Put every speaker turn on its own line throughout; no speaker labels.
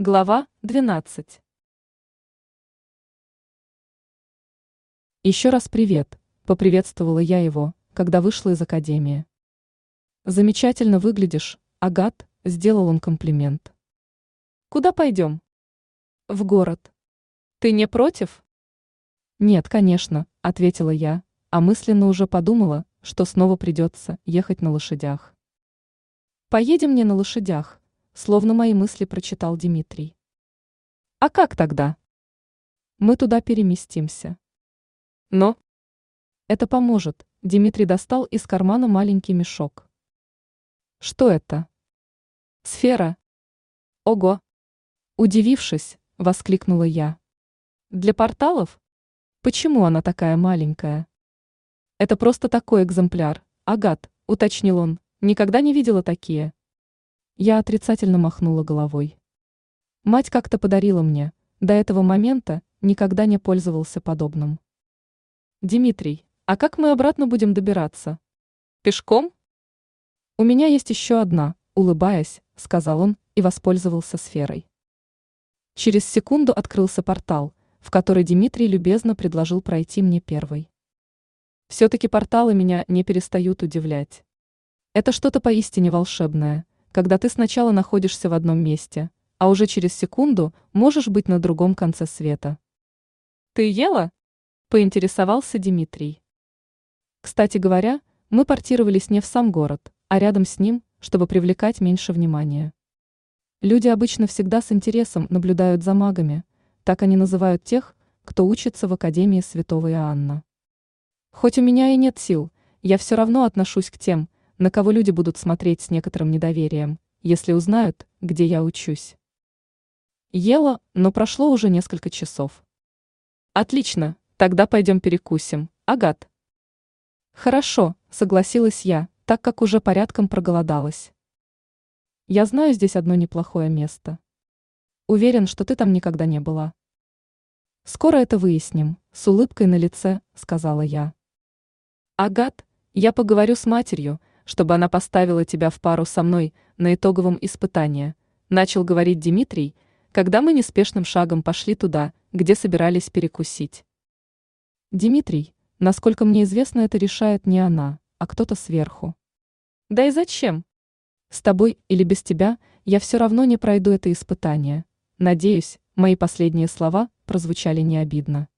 Глава 12. Еще раз привет, поприветствовала я его, когда вышла из академии. Замечательно выглядишь, Агат, сделал он комплимент. Куда пойдем? В город. Ты не против? Нет, конечно, ответила я, а мысленно уже подумала, что снова придется ехать на лошадях. Поедем не на лошадях, словно мои мысли прочитал Дмитрий. А как тогда? Мы туда переместимся. Но это поможет. Дмитрий достал из кармана маленький мешок. Что это? Сфера. Ого! Удивившись, воскликнула я. Для порталов? Почему она такая маленькая? Это просто такой экземпляр. Агат, уточнил он, никогда не видела такие. Я отрицательно махнула головой. Мать как-то подарила мне, до этого момента никогда не пользовался подобным. Дмитрий, а как мы обратно будем добираться? Пешком? У меня есть еще одна, улыбаясь, сказал он и воспользовался сферой. Через секунду открылся портал, в который Дмитрий любезно предложил пройти мне первой. Все-таки порталы меня не перестают удивлять. Это что-то поистине волшебное, когда ты сначала находишься в одном месте, а уже через секунду можешь быть на другом конце света. «Ты ела?» – поинтересовался Дмитрий. Кстати говоря, мы портировались не в сам город, а рядом с ним, чтобы привлекать меньше внимания. Люди обычно всегда с интересом наблюдают за магами, так они называют тех, кто учится в Академии Святого Иоанна. Хоть у меня и нет сил, я все равно отношусь к тем, на кого люди будут смотреть с некоторым недоверием, если узнают, где я учусь. Ела, но прошло уже несколько часов. Отлично, тогда пойдем перекусим, Агат. Хорошо, согласилась я, так как уже порядком проголодалась. Я знаю здесь одно неплохое место. Уверен, что ты там никогда не была. Скоро это выясним, с улыбкой на лице, сказала я. Агат, я поговорю с матерью, чтобы она поставила тебя в пару со мной на итоговом испытании, начал говорить Дмитрий, когда мы неспешным шагом пошли туда, где собирались перекусить. Дмитрий, насколько мне известно, это решает не она, а кто-то сверху. Да и зачем? С тобой или без тебя я все равно не пройду это испытание. Надеюсь, мои последние слова прозвучали не обидно.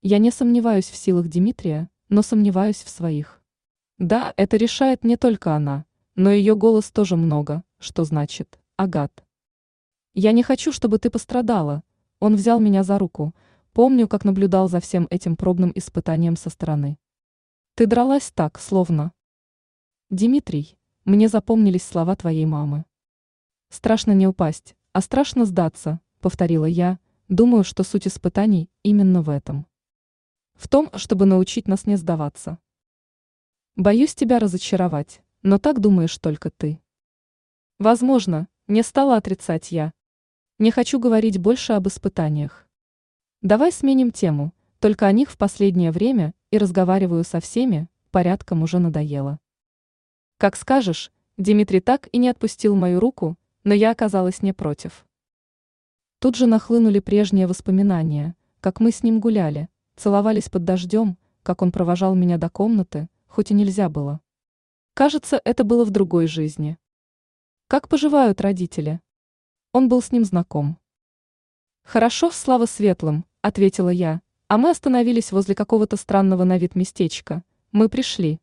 Я не сомневаюсь в силах Дмитрия, но сомневаюсь в своих. Да, это решает не только она, но ее голос тоже много, что значит, Агат. Я не хочу, чтобы ты пострадала. Он взял меня за руку. Помню, как наблюдал за всем этим пробным испытанием со стороны. Ты дралась так, словно. Дмитрий, мне запомнились слова твоей мамы. Страшно не упасть, а страшно сдаться, повторила я, думаю, что суть испытаний именно в этом. В том, чтобы научить нас не сдаваться. Боюсь тебя разочаровать, но так думаешь только ты. Возможно, не стала отрицать я. Не хочу говорить больше об испытаниях. Давай сменим тему, только о них в последнее время и разговариваю со всеми, порядком уже надоело. Как скажешь, Дмитрий так и не отпустил мою руку, но я оказалась не против. Тут же нахлынули прежние воспоминания, как мы с ним гуляли, целовались под дождем, как он провожал меня до комнаты, хоть и нельзя было. Кажется, это было в другой жизни. Как поживают родители? Он был с ним знаком. Хорошо, слава светлым, ответила я, а мы остановились возле какого-то странного на вид местечка. Мы пришли.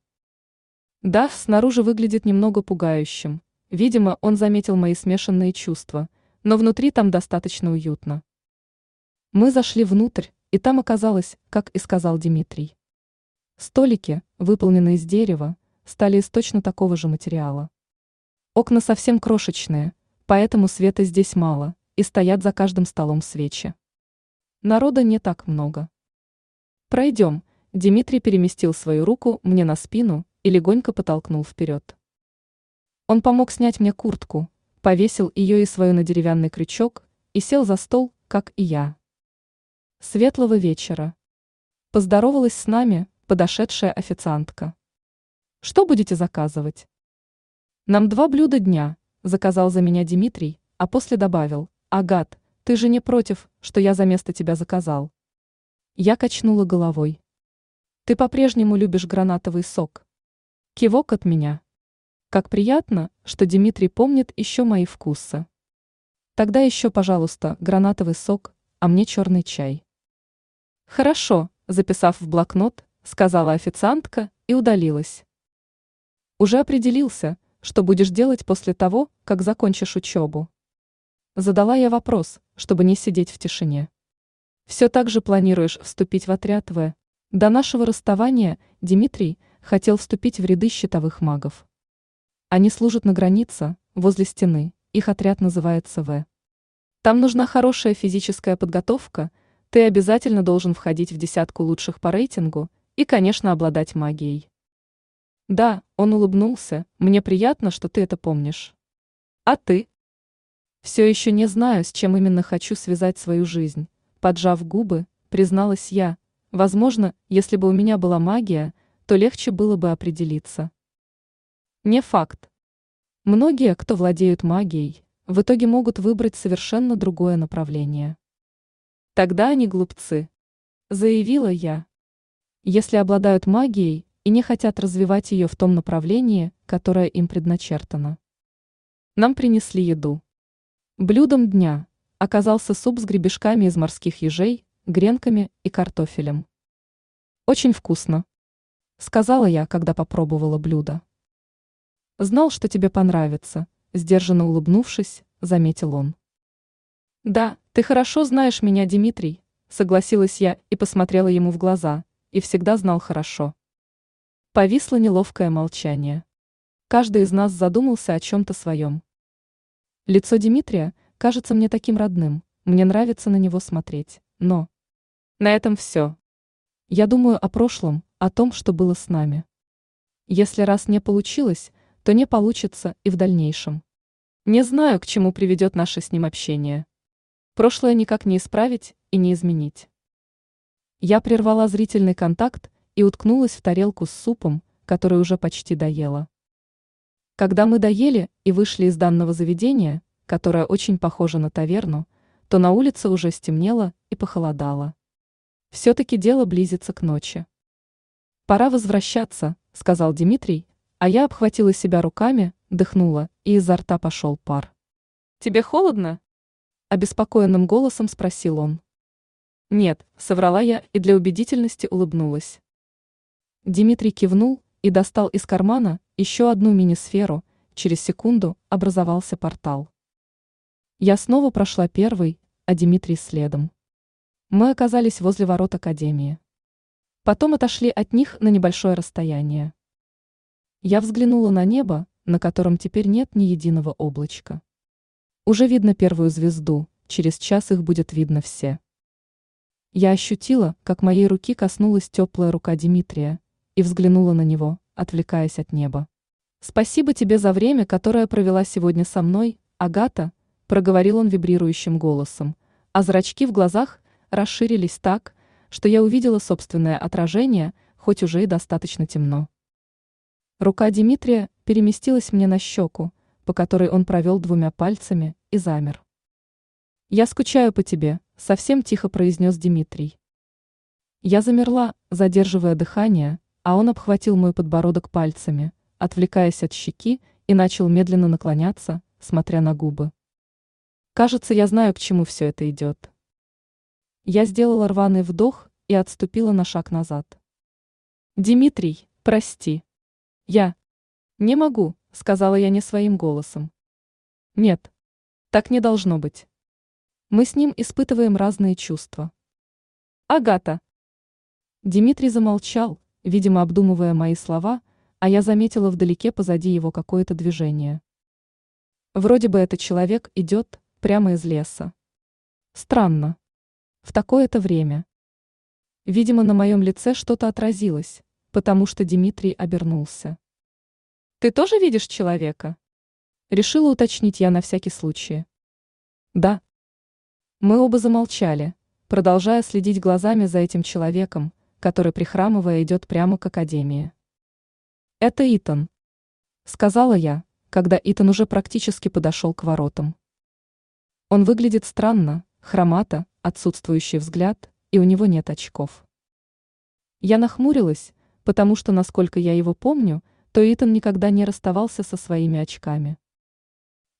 Да, снаружи выглядит немного пугающим. Видимо, он заметил мои смешанные чувства, но внутри там достаточно уютно. Мы зашли внутрь, и там оказалось, как и сказал Дмитрий. Столики, выполненные из дерева, стали из точно такого же материала. Окна совсем крошечные, поэтому света здесь мало, и стоят за каждым столом свечи. Народа не так много. Пройдем. Дмитрий переместил свою руку мне на спину и легонько потолкнул вперед. Он помог снять мне куртку, повесил ее и свою на деревянный крючок и сел за стол, как и я. Светлого вечера. Поздоровалась с нами, подошедшая официантка. Что будете заказывать? Нам два блюда дня, заказал за меня Дмитрий, а после добавил, Агат, ты же не против, что я за место тебя заказал? Я качнула головой. Ты по-прежнему любишь гранатовый сок. Кивок от меня. Как приятно, что Дмитрий помнит еще мои вкусы. Тогда еще, пожалуйста, гранатовый сок, а мне черный чай. Хорошо, записав в блокнот, сказала официантка и удалилась. Уже определился, что будешь делать после того, как закончишь учебу. Задала я вопрос, чтобы не сидеть в тишине. Все так же планируешь вступить в отряд В. До нашего расставания Дмитрий хотел вступить в ряды щитовых магов. Они служат на границе, возле стены, их отряд называется В. Там нужна хорошая физическая подготовка, ты обязательно должен входить в десятку лучших по рейтингу и, конечно, обладать магией. Да, он улыбнулся, мне приятно, что ты это помнишь. А ты? Все еще не знаю, с чем именно хочу связать свою жизнь. Поджав губы, призналась я. Возможно, если бы у меня была магия, то легче было бы определиться. Не факт. Многие, кто владеют магией, в итоге могут выбрать совершенно другое направление. Тогда они глупцы, заявила я. Если обладают магией и не хотят развивать ее в том направлении, которое им предначертано. Нам принесли еду. Блюдом дня оказался суп с гребешками из морских ежей, гренками и картофелем. Очень вкусно, сказала я, когда попробовала блюдо. Знал, что тебе понравится, сдержанно улыбнувшись, заметил он. Да, ты хорошо знаешь меня, Дмитрий, согласилась я и посмотрела ему в глаза, и всегда знал хорошо. Повисло неловкое молчание. Каждый из нас задумался о чем-то своем. Лицо Дмитрия кажется мне таким родным, мне нравится на него смотреть, но... На этом все. Я думаю о прошлом, о том, что было с нами. Если раз не получилось, то не получится и в дальнейшем. Не знаю, к чему приведет наше с ним общение. Прошлое никак не исправить и не изменить. Я прервала зрительный контакт и уткнулась в тарелку с супом, который уже почти доела. Когда мы доели и вышли из данного заведения, которое очень похоже на таверну, то на улице уже стемнело и похолодало. Все-таки дело близится к ночи. «Пора возвращаться», — сказал Дмитрий, а я обхватила себя руками, дыхнула, и изо рта пошел пар. «Тебе холодно?» — обеспокоенным голосом спросил он. «Нет», — соврала я и для убедительности улыбнулась. Дмитрий кивнул и достал из кармана еще одну мини-сферу, через секунду образовался портал. Я снова прошла первый, а Дмитрий следом. Мы оказались возле ворот Академии. Потом отошли от них на небольшое расстояние. Я взглянула на небо, на котором теперь нет ни единого облачка. Уже видно первую звезду, через час их будет видно все. Я ощутила, как моей руки коснулась теплая рука Дмитрия, и взглянула на него, отвлекаясь от неба. «Спасибо тебе за время, которое провела сегодня со мной, Агата», проговорил он вибрирующим голосом, а зрачки в глазах расширились так, что я увидела собственное отражение, хоть уже и достаточно темно. Рука Дмитрия переместилась мне на щеку, по которой он провел двумя пальцами и замер. «Я скучаю по тебе», — совсем тихо произнес Дмитрий. Я замерла, задерживая дыхание, а он обхватил мой подбородок пальцами, отвлекаясь от щеки, и начал медленно наклоняться, смотря на губы. Кажется, я знаю, к чему все это идет. Я сделала рваный вдох и отступила на шаг назад. Дмитрий, прости. Я не могу, сказала я не своим голосом. Нет, так не должно быть. Мы с ним испытываем разные чувства. Агата. Дмитрий замолчал, видимо, обдумывая мои слова, а я заметила вдалеке позади его какое-то движение. Вроде бы этот человек идет, прямо из леса. Странно. В такое-то время. Видимо, на моем лице что-то отразилось, потому что Дмитрий обернулся. «Ты тоже видишь человека?» Решила уточнить я на всякий случай. «Да». Мы оба замолчали, продолжая следить глазами за этим человеком, который, прихрамывая, идет прямо к академии. «Это Итан», — сказала я, когда Итан уже практически подошел к воротам. Он выглядит странно, хромато, отсутствующий взгляд, и у него нет очков. Я нахмурилась, потому что, насколько я его помню, то Итан никогда не расставался со своими очками.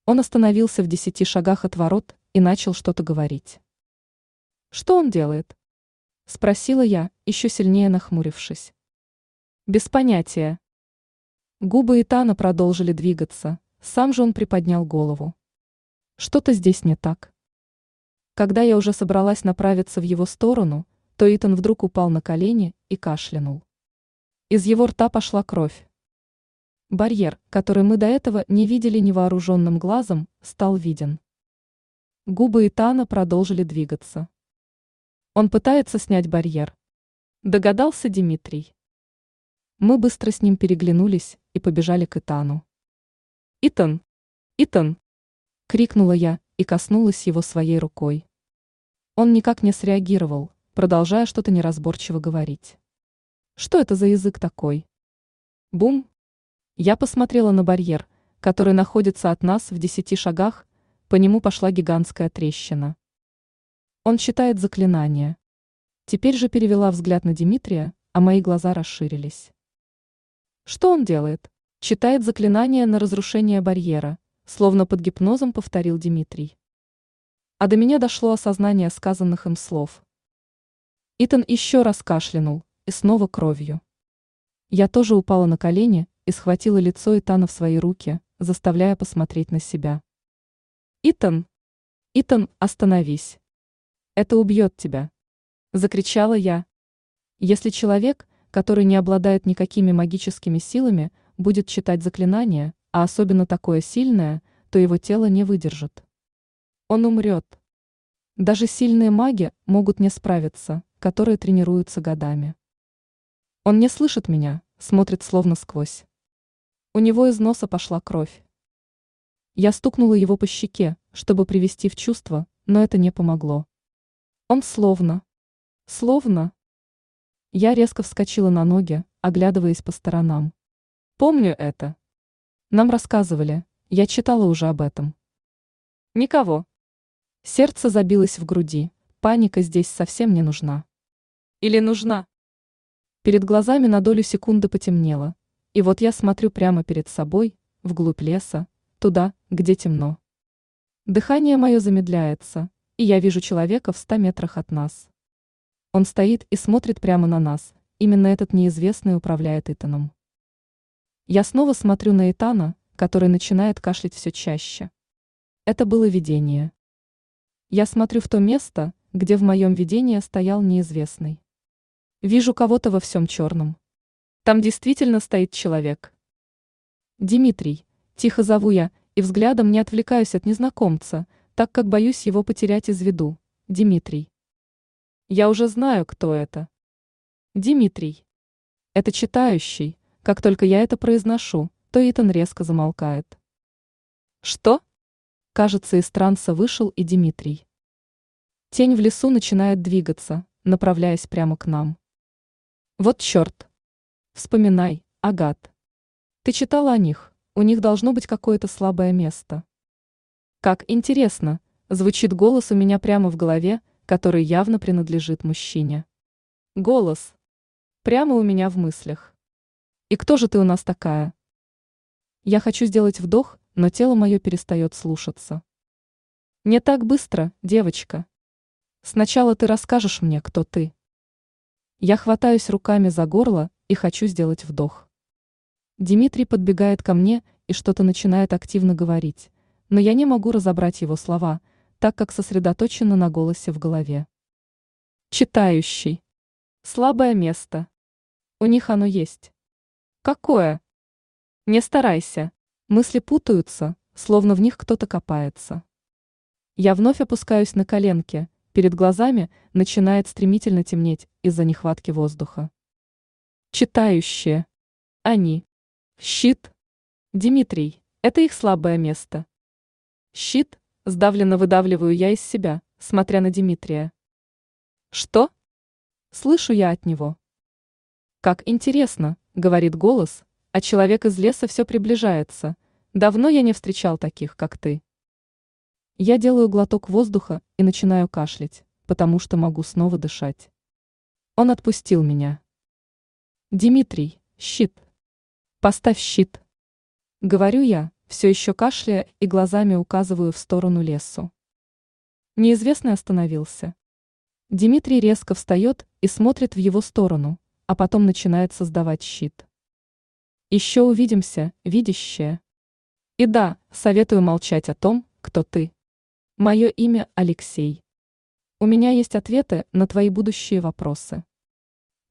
Он остановился в десяти шагах от ворот и начал что-то говорить. «Что он делает?» – спросила я, еще сильнее нахмурившись. «Без понятия». Губы Итана продолжили двигаться, сам же он приподнял голову. Что-то здесь не так. Когда я уже собралась направиться в его сторону, то Итан вдруг упал на колени и кашлянул. Из его рта пошла кровь. Барьер, который мы до этого не видели невооруженным глазом, стал виден. Губы Итана продолжили двигаться. Он пытается снять барьер. Догадался Дмитрий. Мы быстро с ним переглянулись и побежали к Итану. «Итан! Итан!» — крикнула я и коснулась его своей рукой. Он никак не среагировал, продолжая что-то неразборчиво говорить. Что это за язык такой? Бум! Я посмотрела на барьер, который находится от нас в десяти шагах, по нему пошла гигантская трещина. Он читает заклинание. Теперь же перевела взгляд на Дмитрия, а мои глаза расширились. Что он делает? Читает заклинание на разрушение барьера, словно под гипнозом повторил Дмитрий. А до меня дошло осознание сказанных им слов. Итан еще раз кашлянул, и снова кровью. Я тоже упала на колени и схватила лицо Итана в свои руки, заставляя посмотреть на себя. «Итан! Итан, остановись! Это убьет тебя!» Закричала я. Если человек, который не обладает никакими магическими силами, будет читать заклинание, а особенно такое сильное, то его тело не выдержит. Он умрет. Даже сильные маги могут не справиться, которые тренируются годами. Он не слышит меня, смотрит словно сквозь. У него из носа пошла кровь. Я стукнула его по щеке, чтобы привести в чувство, но это не помогло. Он словно... Словно... Я резко вскочила на ноги, оглядываясь по сторонам. Помню это. Нам рассказывали, я читала уже об этом. Никого. Сердце забилось в груди, паника здесь совсем не нужна. Или нужна? Перед глазами на долю секунды потемнело, и вот я смотрю прямо перед собой, вглубь леса, туда, где темно. Дыхание мое замедляется, и я вижу человека в ста метрах от нас. Он стоит и смотрит прямо на нас, именно этот неизвестный управляет Итаном. Я снова смотрю на Итана, который начинает кашлять все чаще. Это было видение. Я смотрю в то место, где в моем видении стоял неизвестный. Вижу кого-то во всем черном. Там действительно стоит человек. Дмитрий, тихо зову я, и взглядом не отвлекаюсь от незнакомца, так как боюсь его потерять из виду. Дмитрий. Я уже знаю, кто это. Дмитрий. Это читающий. Как только я это произношу, то Итан резко замолкает. Что? Кажется, из транса вышел и Дмитрий. Тень в лесу начинает двигаться, направляясь прямо к нам. Вот черт. Вспоминай, Агат. Ты читала о них, у них должно быть какое-то слабое место. Как интересно, звучит голос у меня прямо в голове, который явно принадлежит мужчине. Голос. Прямо у меня в мыслях. И кто же ты у нас такая? Я хочу сделать вдох, но тело мое перестает слушаться. Не так быстро, девочка. Сначала ты расскажешь мне, кто ты. Я хватаюсь руками за горло и хочу сделать вдох. Дмитрий подбегает ко мне и что-то начинает активно говорить, но я не могу разобрать его слова, так как сосредоточена на голосе в голове. Читающий. Слабое место. У них оно есть. Какое? Не старайся. Мысли путаются, словно в них кто-то копается. Я вновь опускаюсь на коленки, перед глазами начинает стремительно темнеть из-за нехватки воздуха. Читающие. Они. Щит. Дмитрий. Это их слабое место. Щит. Сдавленно выдавливаю я из себя, смотря на Дмитрия. Что? Слышу я от него. Как интересно, говорит голос, а человек из леса все приближается. Давно я не встречал таких, как ты. Я делаю глоток воздуха и начинаю кашлять, потому что могу снова дышать. Он отпустил меня. Дмитрий, щит. Поставь щит. Говорю я, все еще кашляя и глазами указываю в сторону лесу. Неизвестный остановился. Дмитрий резко встает и смотрит в его сторону, а потом начинает создавать щит. Еще увидимся, видящее. И да, советую молчать о том, кто ты. Мое имя Алексей. У меня есть ответы на твои будущие вопросы.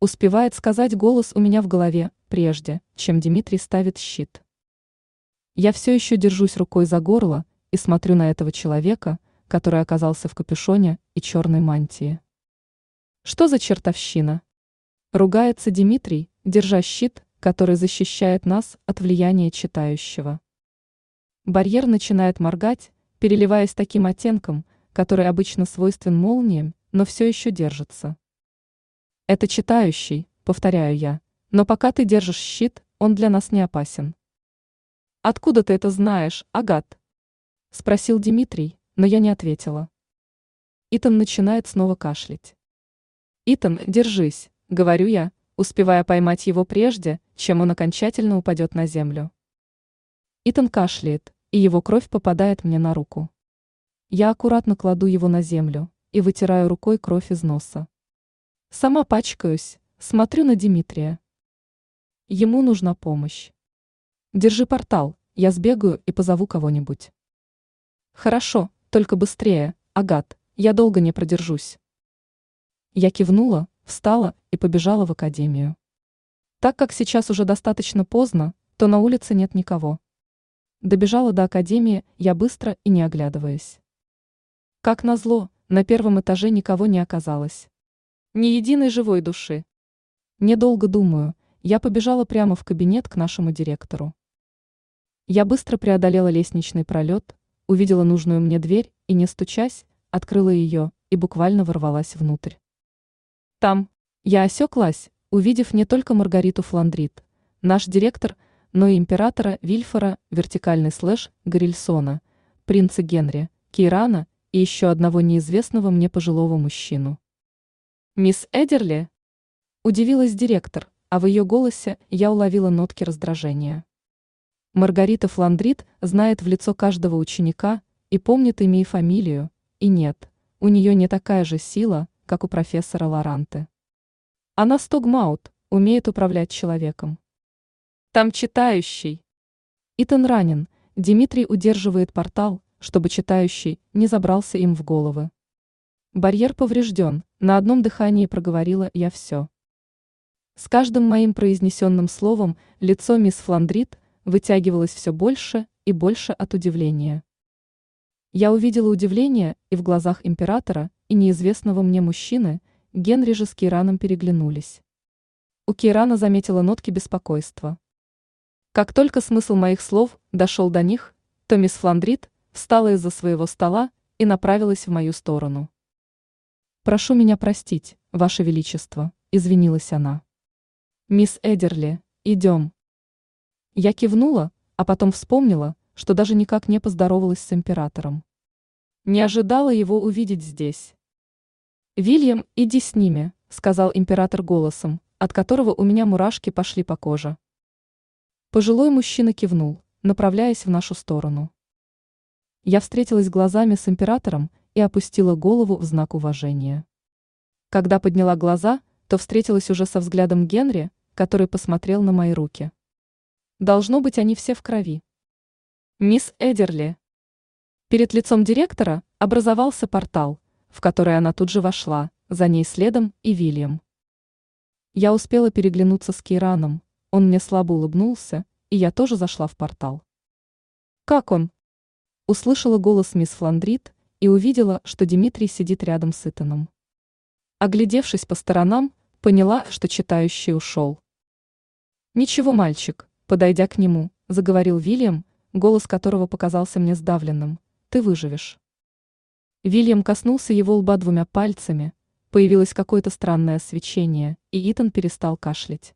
Успевает сказать голос у меня в голове, прежде, чем Дмитрий ставит щит. Я все еще держусь рукой за горло и смотрю на этого человека, который оказался в капюшоне и черной мантии. Что за чертовщина? Ругается Дмитрий, держа щит, который защищает нас от влияния читающего. Барьер начинает моргать, переливаясь таким оттенком, который обычно свойствен молниям, но все еще держится. Это читающий, повторяю я. Но пока ты держишь щит, он для нас не опасен. Откуда ты это знаешь, Агат? Спросил Дмитрий, но я не ответила. Итан начинает снова кашлять. Итан, держись, говорю я, успевая поймать его прежде, чем он окончательно упадет на землю. Итан кашляет, и его кровь попадает мне на руку. Я аккуратно кладу его на землю и вытираю рукой кровь из носа. Сама пачкаюсь, смотрю на Дмитрия. Ему нужна помощь. Держи портал, я сбегаю и позову кого-нибудь. Хорошо, только быстрее, Агат, я долго не продержусь. Я кивнула, встала и побежала в академию. Так как сейчас уже достаточно поздно, то на улице нет никого. Добежала до академии я быстро и не оглядываясь. Как назло, на первом этаже никого не оказалось. Ни единой живой души. Недолго думаю, я побежала прямо в кабинет к нашему директору. Я быстро преодолела лестничный пролет, увидела нужную мне дверь и, не стучась, открыла ее и буквально ворвалась внутрь. Там я осеклась, увидев не только Маргариту Фландрит, наш директор, но и императора Вильфора, вертикальный слэш Горильсона, принца Генри, Кейрана и еще одного неизвестного мне пожилого мужчину. «Мисс Эдерли?» Удивилась директор, а в ее голосе я уловила нотки раздражения. Маргарита Фландрит знает в лицо каждого ученика и помнит имя и фамилию, и нет, у нее не такая же сила, как у профессора Лоранте. Она стогмаут, умеет управлять человеком. Там читающий. Итан ранен, Дмитрий удерживает портал, чтобы читающий не забрался им в головы. Барьер поврежден, на одном дыхании проговорила я все. С каждым моим произнесенным словом лицо мисс Фландрит вытягивалось все больше и больше от удивления. Я увидела удивление и в глазах императора, и неизвестного мне мужчины, Генри же с Кейраном переглянулись. У Кейрана заметила нотки беспокойства. Как только смысл моих слов дошел до них, то мисс Фландрит встала из-за своего стола и направилась в мою сторону. «Прошу меня простить, Ваше Величество», — извинилась она. «Мисс Эдерли, идем». Я кивнула, а потом вспомнила, что даже никак не поздоровалась с императором. Не ожидала его увидеть здесь. «Вильям, иди с ними», — сказал император голосом, от которого у меня мурашки пошли по коже. Пожилой мужчина кивнул, направляясь в нашу сторону. Я встретилась глазами с императором и опустила голову в знак уважения. Когда подняла глаза, то встретилась уже со взглядом Генри, который посмотрел на мои руки. Должно быть, они все в крови. Мисс Эдерли. Перед лицом директора образовался портал, в который она тут же вошла, за ней следом и Вильям. Я успела переглянуться с Кейраном, он мне слабо улыбнулся, и я тоже зашла в портал. «Как он?» Услышала голос мисс Фландрит, и увидела, что Дмитрий сидит рядом с Итаном. Оглядевшись по сторонам, поняла, что читающий ушел. «Ничего, мальчик», подойдя к нему, заговорил Вильям, голос которого показался мне сдавленным. «Ты выживешь». Вильям коснулся его лба двумя пальцами, появилось какое-то странное свечение, и Итан перестал кашлять.